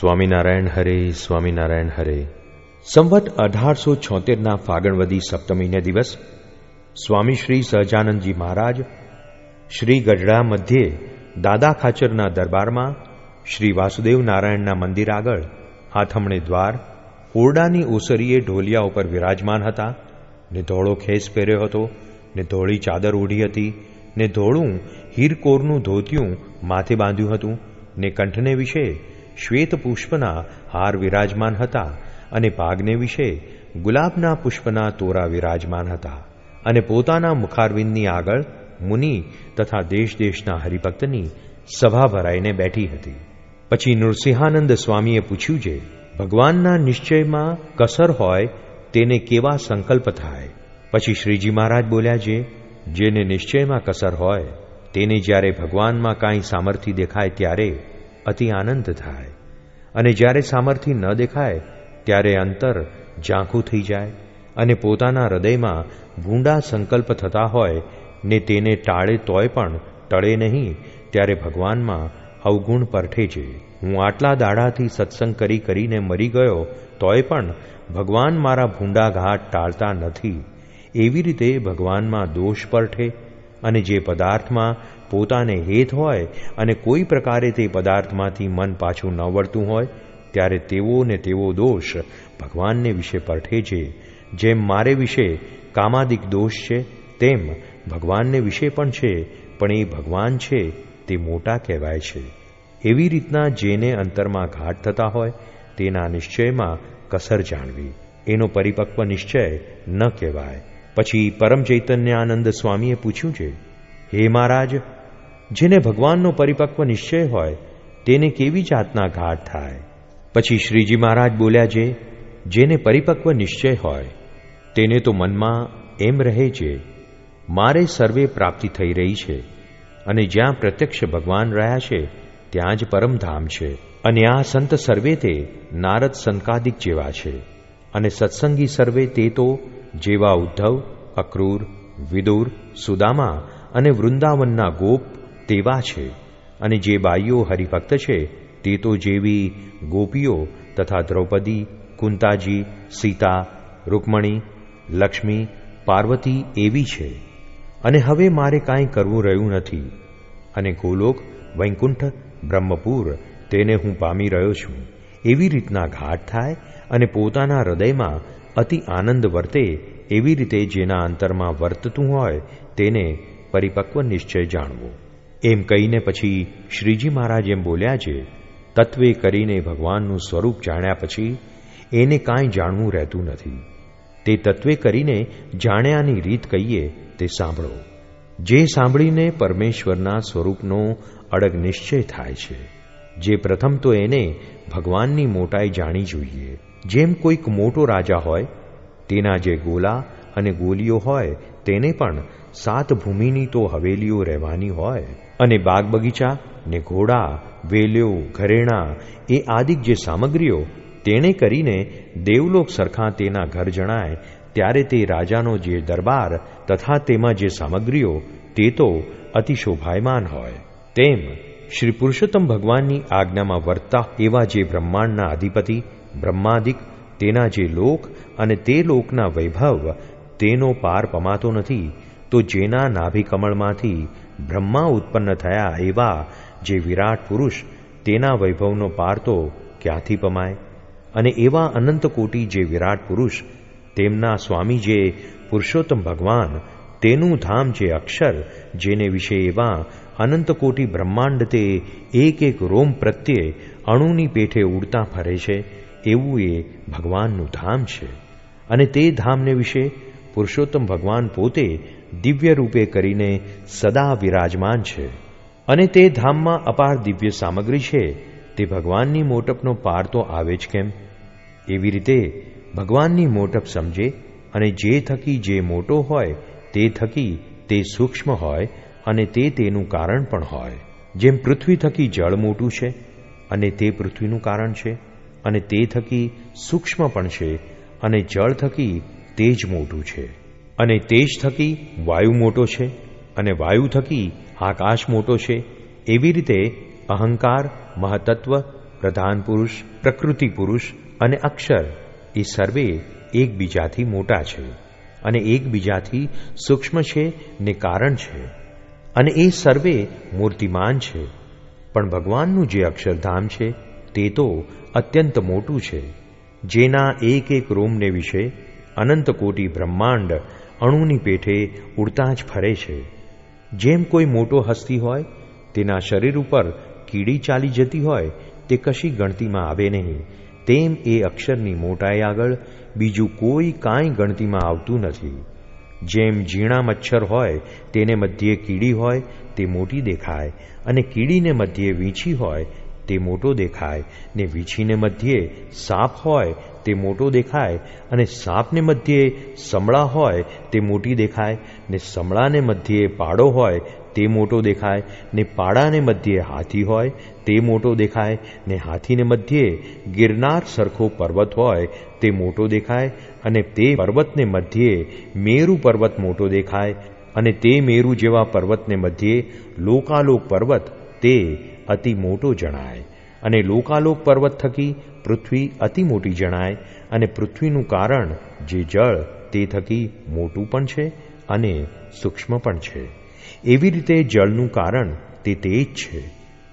સ્વામિનારાયણ હરે સ્વામિનારાયણ હરે. સંવત અઢારસો છોતેરના ફાગણવદી સપ્તમીને દિવસ સ્વામી શ્રી સહજાનંદજી મહારાજ શ્રી ગઢડા મધ્યે દાદા ખાચરના દરબારમાં શ્રી વાસુદેવ નારાયણના મંદિર આગળ હાથમણે દ્વાર, ઓરડાની ઓસરીએ ઢોલિયા ઉપર વિરાજમાન હતા, ને ધોળો ખેસ પહેર્યો હતો, ને ધોળી ચાદર ઓઢી હતી, ને ધોળું હીરકોરનું ધોતિયું માથે બાંધ્યું હતું, ને કંઠને વિશે શ્વેત પુષ્પના હાર વિરાજમાન હતા અને પાગને વિશે ગુલાબના પુષ્પના તોરા વિરાજમાન હતા અને પોતાના મુખારવિંદની આગળ મુનિ તથા દેશ દેશના હરિભક્તની સભા ભરાઈને બેઠી હતી. પછી નૃસિંહાનંદ સ્વામીએ પૂછ્યું છે ભગવાનના નિશ્ચયમાં કસર હોય તેને કેવા સંકલ્પ થાય? પછી શ્રીજી મહારાજ બોલ્યા છે જેને નિશ્ચયમાં કસર હોય, તેને જ્યારે ભગવાનમાં કાંઈ સામર્થ્ય દેખાય ત્યારે અતિ આનંદ થાય. અને જ્યારે સામર્થ્ય ન દેખાય, ત્યારે અંતર ઝાંખું થઈ જાય અને પોતાના હૃદયમાં ભૂંડા સંકલ્પ થતા હોય ને તેને ટાળે તોય પણ ટળે નહીં, ત્યારે ભગવાનમાં અવગુણ પરઠે છે. હું આટલા દાડાથી સત્સંગ કરી કરીને મરી ગયો, તોય પણ ભગવાન મારા ભૂંડા ઘાટ ટાળતા નથી. એવી રીતે ભગવાનમાં દોષ પરઠે અને જે પદાર્થમાં પોતાને હેત હોય અને કોઈ પ્રકારે તે પદાર્થમાંથી મન પાછું ન વળતું હોય, ત્યારે તેવો ને તેવો દોષ ભગવાનને વિશે પરઠે છે. જેમ મારે વિશે કામાદિક દોષ છે, તેમ ભગવાનને વિશે પણ છે, પણ એ ભગવાન છે તે મોટા કહેવાય છે. એવી રીતના જેને અંતરમાં ઘાટ થતા હોય, તેના નિશ્ચયમાં કસર જાણવી. એનો પરિપક્વ નિશ્ચય ન કહેવાય. પછી પરમ ચૈતન્ય આનંદ સ્વામીએ પૂછ્યું છે, હે મહારાજ જેને ભગવાનનો પરિપક્વ નિશ્ચય હોય, તેને કેવી જાતના ઘાટ થાય? પછી શ્રીજી મહારાજ બોલ્યા છે જેને પરિપક્વ નિશ્ચય હોય, તેને તો મનમાં એમ રહે છે મારે સર્વે પ્રાપ્તિ થઈ રહી છે, અને જ્યાં પ્રત્યક્ષ ભગવાન રહ્યા છે, ત્યાં જ પરમધામ છે, અને આ સંત સર્વે તે નારદ સંકાદિક જેવા છે, અને સત્સંગી સર્વે તે તો જેવા ઉદ્ધવ, અક્રૂર, વિદુર, સુદામા અને વૃંદાવનના ગોપ તેવા છે અને જે બાઈઓ હરિભક્ત છે, તે તો જેવી ગોપીઓ તથા દ્રૌપદી, કુંતાજી, સીતા, રૂકમણી, લક્ષ્મી, પાર્વતી એવી છે. અને હવે મારે કાંઈ કરવું રહ્યું નથી. અને ગોલોક, વૈકુંઠ, બ્રહ્મપુર, તેને હું પામી રહ્યો છું. એવી રીતના ઘાટ થાય અને પોતાના હૃદયમાં અતિ આનંદ વર્તે, એવી રીતે જેના અંતરમાં વર્તતું હોય, તેને પરિપક્વ નિશ્ચય જાણવો. એમ કહીને પછી શ્રીજી મહારાજ એમ બોલ્યા છે, તત્વે કરીને ભગવાનનું સ્વરૂપ જાણ્યા પછી એને કાંઈ જાણવું રહેતું નથી. તે તત્વે કરીને જાણ્યાની રીત કહીએ તે સાંભળો. જે સાંભળીને પરમેશ્વરના સ્વરૂપનો અડગ નિશ્ચય થાય છે. જે પ્રથમ તો એને ભગવાનની મોટાઈ જાણી જોઈએ. જેમ કોઈક મોટો રાજા હોય, તેના જે ગોલા અને ગોલીઓ હોય, તેને પણ સાત ભૂમિની તો હવેલીઓ રહેવાની હોય. અને બાગ બગીચા ને ઘોડા વેલ્યો, ઘરેણા એ આદિક જે સામગ્રીઓ તેણે કરીને દેવલોક સરખા તેના ઘર જણાય, ત્યારે તે રાજાનો જે દરબાર તથા તેમાં જે સામગ્રીઓ તે તો અતિશોભાયમાન હોય. તેમ શ્રી પુરુષોત્તમ ભગવાનની આજ્ઞામાં વર્તતા એવા જે બ્રહ્માંડના અધિપતિ, બ્રહ્માદિક, તેના જે લોક અને તે લોકના વૈભવ તેનો પાર પમાતો નથી, તો જેના નાભિકમળમાંથી બ્રહ્મા ઉત્પન્ન થયા એવા જે વિરાટ પુરુષ તેના વૈભવનો પાર તો ક્યાંથી પમાય? અને એવા અનંત કોટી જે વિરાટ પુરુષ તેમના સ્વામી જે પુરુષોત્તમ ભગવાન તેનું ધામ જે અક્ષર જેને વિશે એવા અનંત કોટી બ્રહ્માંડ તે એક એક રોમ પ્રત્યે અણુની પેઠે ઉડતા ફરે છે, એવું એ ભગવાનનું ધામ છે. અને તે ધામને વિશે પુરુષોત્તમ ભગવાન પોતે દિવ્ય રૂપે કરીને સદા વિરાજમાન છે. અને તે ધામમાં અપાર દિવ્ય સામગ્રી છે. તે ભગવાનની મોટપનો પાર તો આવે જ કેમ? એવી રીતે ભગવાનની મોટપ સમજે અને જે થકી જે મોટો હોય તે થકી તે સૂક્ષ્મ હોય અને તે તેનું કારણ પણ હોય. જેમ પૃથ્વી થકી જળ મોટું છે અને તે પૃથ્વીનું કારણ છે અને તે થકી સૂક્ષ્મ પણ છે અને જળ થકી તેજ મોટું છે. અને તેજ થકી વાયુ મોટો છે અને વાયુ થકી આકાશ મોટો છે. એવી રીતે અહંકાર, મહતત્વ, પ્રધાન પુરુષ, પ્રકૃતિ પુરુષ અને અક્ષર એ સર્વે એકબીજાથી મોટા છે. અને એકબીજાથી સૂક્ષ્મ છે ને કારણ છે. અને એ સર્વે મૂર્તિમાન છે. પણ ભગવાનનું જે અક્ષરધામ છે તે તો અત્યંત મોટું છે. જેના એક એક રોમને વિશે અનંત કોટી બ્રહ્માંડ અણુની પેઠે ઉડતા જ ફરે છે. જેમ કોઈ મોટો હસ્તી હોય, તેના શરીર ઉપર કીડી ચાલી જતી હોય, તે કશી ગણતીમાં આવે નહીં. તેમ એ અક્ષરની મોટાઈ આગળ બીજું કોઈ કાંઈ ગણતીમાં આવતું નથી. જેમ ઝીણા મચ્છર હોય, તેને મધ્યે કીડી હોય, તે મોટી દેખાય અને કીડીને મધ્યે વીંછી હોય તે મોટો દેખાય ને વીંછીને મધ્યે સાપ હોય તે મોટો દેખાય અને સાપને મધ્યે સમળા હોય તે મોટી દેખાય ને સમળાને મધ્યે પાડો હોય તે મોટો દેખાય ને પાડાને મધ્યે હાથી હોય તે મોટો દેખાય ને હાથીને મધ્યે ગિરનાર સરખો પર્વત હોય તે મોટો દેખાય અને તે પર્વતને મધ્યે મેરુ પર્વત મોટો દેખાય અને તે મેરુ જેવા પર્વતને મધ્યે લોકાલોક પર્વત તે અતિ મોટો જણાય અને લોકાલોક પર્વત થકી પૃથ્વી અતિ મોટી જણાય અને પૃથ્વીનું કારણ જે જળ તે થકી મોટું પણ છે અને સૂક્ષ્મ પણ છે. એવી રીતે જળનું કારણ તે તેજ છે.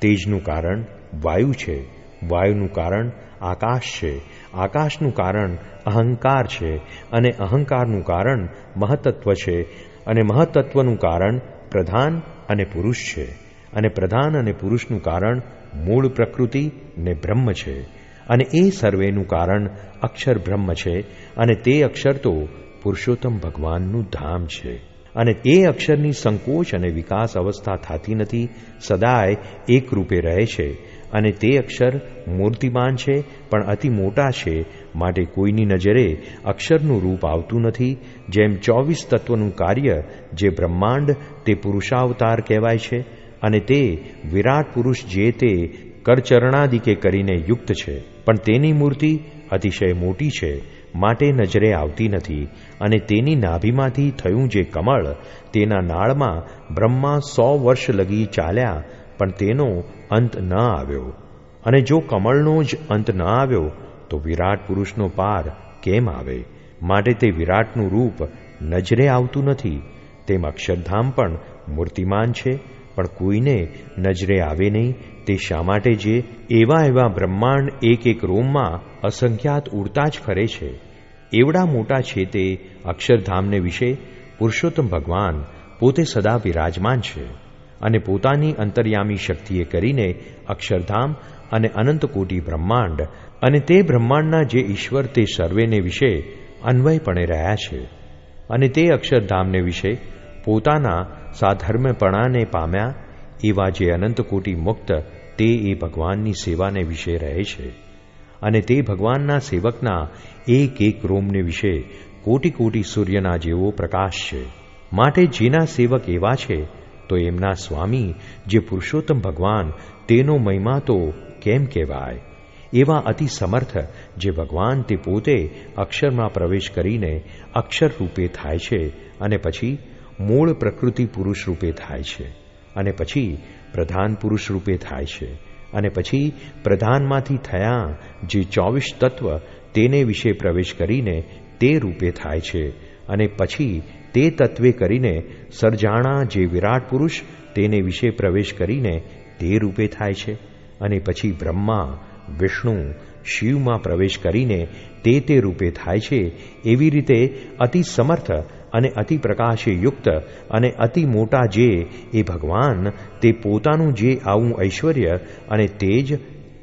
તેજનું કારણ વાયુ છે. વાયુનું કારણ આકાશ છે. આકાશનું કારણ અહંકાર છે અને અહંકારનું કારણ મહતત્વ છે અને મહતત્વનું કારણ પ્રધાન અને પુરુષ છે. અને પ્રધાન અને પુરુષનું કારણ મૂળ પ્રકૃતિ ને બ્રહ્મ છે. અને એ સર્વેનું કારણ અક્ષર બ્રહ્મ છે. અને તે અક્ષર તો પુરુષોત્તમ ભગવાનનું ધામ છે. અને એ અક્ષરની સંકોચ અને વિકાસ અવસ્થા થતી નથી, સદાય એક રૂપે રહે છે. અને તે અક્ષર મૂર્તિમાન છે, પણ અતિ મોટા છે, માટે કોઈની નજરે અક્ષરનું રૂપ આવતું નથી, જેમ ચોવીસ તત્વનું કાર્ય જે બ્રહ્માંડ તે પુરુષાવતાર કહેવાય છે. અને તે વિરાટ પુરુષ જે તે કરચરણાદિકે કરીને યુક્ત છે, પણ તેની મૂર્તિ અતિશય મોટી છે, માટે નજરે આવતી નથી, અને તેની નાભીમાંથી થયું જે કમળ, તેના નાળમાં બ્રહ્મા સો વર્ષ લગી ચાલ્યા, પણ તેનો અંત ન આવ્યો. અને જો કમળનો જ અંત ન આવ્યો, તો વિરાટ પુરુષનો પાર કેમ આવે? માટે તે વિરાટનું રૂપ નજરે આવતું નથી. તેમ અક્ષરધામ પણ મૂર્તિમાન છે પણ કોઈને નજરે આવે નહીં. તે શા માટે જે એવા એવા બ્રહ્માંડ એક એક રોમમાં અસંખ્યાત ઉડતા જ ફરે છે. એવડા મોટા છે તે અક્ષરધામને વિશે પુરુષોત્તમ ભગવાન પોતે સદા વિરાજમાન છે અને પોતાની અંતર્યામી શક્તિએ કરીને અક્ષરધામ અને અનંત કોટી બ્રહ્માંડ અને તે બ્રહ્માંડના જે ઈશ્વર તે સર્વેને વિશે અન્વયપણે રહ્યા છે. અને તે અક્ષરધામને વિશે પોતાના સાધર્મપણાને પામ્યા, એવા જે અનંત કોટી મુક્ત, તે એ ભગવાનની સેવાને વિશે રહે છે. અને તે ભગવાનના સેવકના એક એક રોમને વિશે કોટી કોટી સૂર્યના જેવો પ્રકાશ છે. માટે જેના સેવક એવા છે, તો એમના સ્વામી જે પુરુષોત્તમ ભગવાન, તેનો મહિમા તો કેમ કહેવાય? એવા અતિ સમર્થ જે ભગવાન તે પોતે અક્ષરમાં પ્રવેશ કરીને અક્ષર રૂપે થાય છે અને પછી મૂળ પ્રકૃતિ પુરુષ રૂપે થાય છે અને પછી પ્રધાન પુરુષ રૂપે થાય છે અને પછી પ્રધાનમાંથી થયા જે ચોવીસ તત્વ તેને વિશે પ્રવેશ કરીને તે રૂપે થાય છે અને પછી તે તત્વે કરીને સર્જાણા જે વિરાટ પુરુષ તેને વિશે પ્રવેશ કરીને તે રૂપે થાય છે અને પછી બ્રહ્મા, વિષ્ણુ, શિવમાં પ્રવેશ કરીને તે તે રૂપે થાય છે એવી રીતે અતિ સમર્થ અને અતિ પ્રકાશે યુક્ત અને અતિ મોટા જે એ ભગવાન, તે પોતાનું જે આવું ઐશ્વર્ય અને તેજ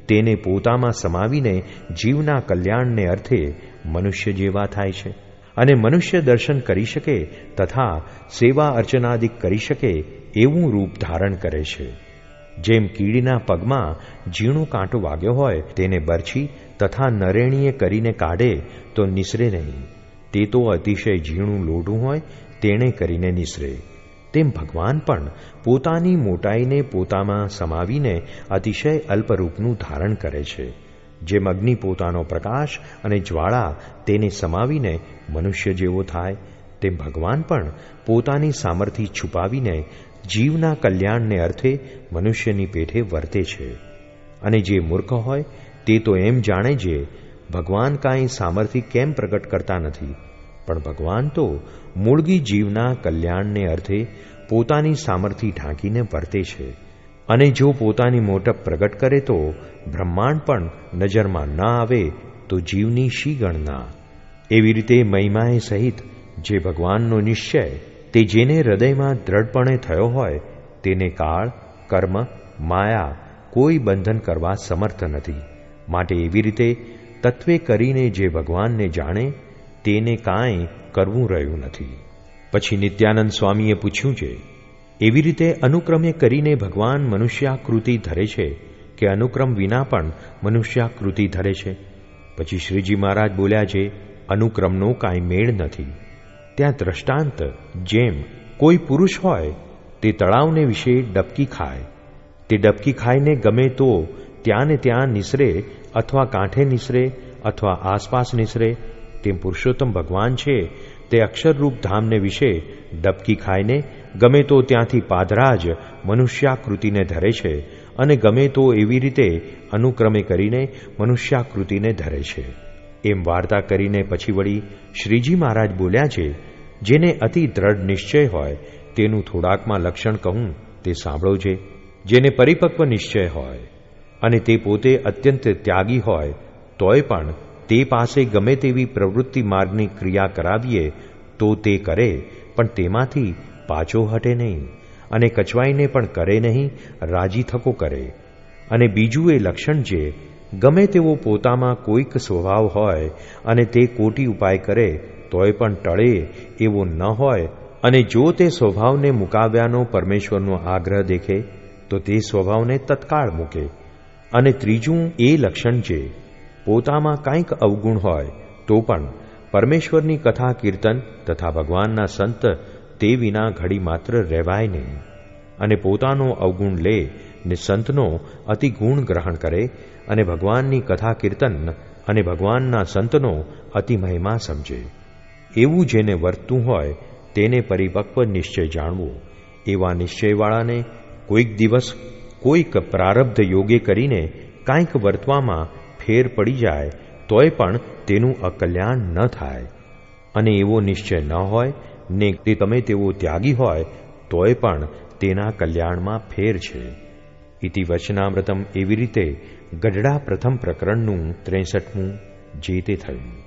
તેને પોતામાં સમાવીને જીવના કલ્યાણને અર્થે મનુષ્ય જેવા થાય છે. અને મનુષ્ય દર્શન કરી શકે તથા સેવા અર્ચનાદિક કરી શકે એવું રૂપ ધારણ કરે છે. જેમ કીડીના પગમાં ઝીણો કાંટો વાગ્યો હોય તેને બરછી તથા નરેણીએ કરીને કાઢે તો નિસરે નહીં. તે તો અતિશય ઝીણું લોઢું હોય, તેણે કરીને નિસરે. તેમ ભગવાન પણ પોતાની મોટાઈને પોતામાં સમાવીને અતિશય અલ્પરૂપનું ધારણ કરે છે. જેમ અગ્નિ પોતાનો પ્રકાશ અને જ્વાળા તેને સમાવીને મનુષ્ય જેવો થાય, તેમ ભગવાન પણ પોતાની સામર્થ્ય છુપાવીને જીવના કલ્યાણને અર્થે મનુષ્યની પેઠે વર્તે છે. અને જે મૂર્ખ હોય, તે તો એમ જાણે છે ભગવાન કાંઈ સામર્થ્ય કેમ પ્રગટ કરતા નથી? પણ ભગવાન તો મૂળગી જીવના કલ્યાણને અર્થે પોતાની સામર્થ્ય ઢાંકીને વર્તે છે. અને જો પોતાની મોટપ પ્રગટ કરે તો બ્રહ્માંડ પણ નજરમાં ન આવે તો જીવની શી ગણના? એવી રીતે મહિમાએ સહિત જે ભગવાનનો નિશ્ચય તે જેને હૃદયમાં દ્રઢપણે થયો હોય તેને કાળ, કર્મ, માયા કોઈ બંધન કરવા સમર્થ નથી. માટે એવી રીતે તત્વે કરીને જે ભગવાનને જાણે, તેને કાંઈ કરવું રહ્યું નથી. પછી નિત્યાનંદ સ્વામીએ પૂછ્યું છે, એવી રીતે અનુક્રમે કરીને ભગવાન મનુષ્યાકૃતિ ધરે છે કે અનુક્રમ વિના પણ મનુષ્યાકૃતિ ધરે છે? પછી શ્રીજી મહારાજ બોલ્યા છે, અનુક્રમનો કાંઈ મેળ નથી. ત્યાં દ્રષ્ટાંત જેમ કોઈ પુરુષ હોય, તે તળાવને વિશે ડબકી ખાય. તે ડબકી ખાઈને ગમે તો ત્યાં ને ત્યાં નિસરે અથવા કાંઠે નિસરે અથવા આસપાસ નિસરે, તેમ પુરુષોત્તમ ભગવાન છે, તે અક્ષરરૂપ ધામને વિશે ડબકી ખાઈને ગમે તો ત્યાંથી પાદરાજ મનુષ્યાકૃતિને ધરે છે અને ગમે તો એવી રીતે અનુક્રમે કરીને મનુષ્યાકૃતિને ધરે છે. એમ વાર્તા કરીને પછી વળી શ્રીજી મહારાજ બોલ્યા છે, જેને અતિ દ્રઢ નિશ્ચય હોય, તેનું થોડાકમાં લક્ષણ કહું, તે સાંભળો છે જેને પરિપક્વ નિશ્ચય હોય અને તે પોતે અત્યંત ત્યાગી હોય, તોય પણ તે પાસે ગમે તેવી પ્રવૃત્તિ માર્ગની ક્રિયા કરાવીએ, તો તે કરે, પણ તેમાંથી પાછો હટે નહીં અને કચવાઈને પણ કરે નહીં, રાજી થકો કરે. અને બીજું એ લક્ષણ જે, ગમે તેવો પોતામાં કોઈક સ્વભાવ હોય અને તે કોટી ઉપાય કરે, તોય પણ ટળે એવો ન હોય. અને જો તે સ્વભાવને મુકાવ્યાનો પરમેશ્વરનો આગ્રહ દેખે, તો તે સ્વભાવને તત્કાળ મૂકે. અને ત્રીજું એ લક્ષણ છે, પોતામાં કાંઈક અવગુણ હોય, તો પણ પરમેશ્વરની કથા કીર્તન તથા ભગવાનના સંત તે વિના ઘડી માત્ર રહેવાય નહીં. અને પોતાનો અવગુણ લે ને સંતનો અતિ ગુણ ગ્રહણ કરે અને ભગવાનની કથા કીર્તન અને ભગવાનના સંતનો અતિ મહિમા સમજે. એવું જેને વર્તતું હોય તેને પરિપક્વ નિશ્ચય જાણવો. એવા નિશ્ચયવાળાને કોઈક દિવસ કોઈક પ્રારબ્ધ યોગે કરીને કાંઈક વર્તવામાં ફેર પડી જાય, તોય પણ તેનું અકલ્યાણ ન થાય. અને એવો નિશ્ચય ન હોય, ને તે તમે તેવો ત્યાગી હોય, તોય પણ તેના કલ્યાણમાં ફેર છે. ઇતિ વચનામૃતમ એવી રીતે ગઢડા પ્રથમ પ્રકરણનું ત્રેસઠમું જે તે થયું.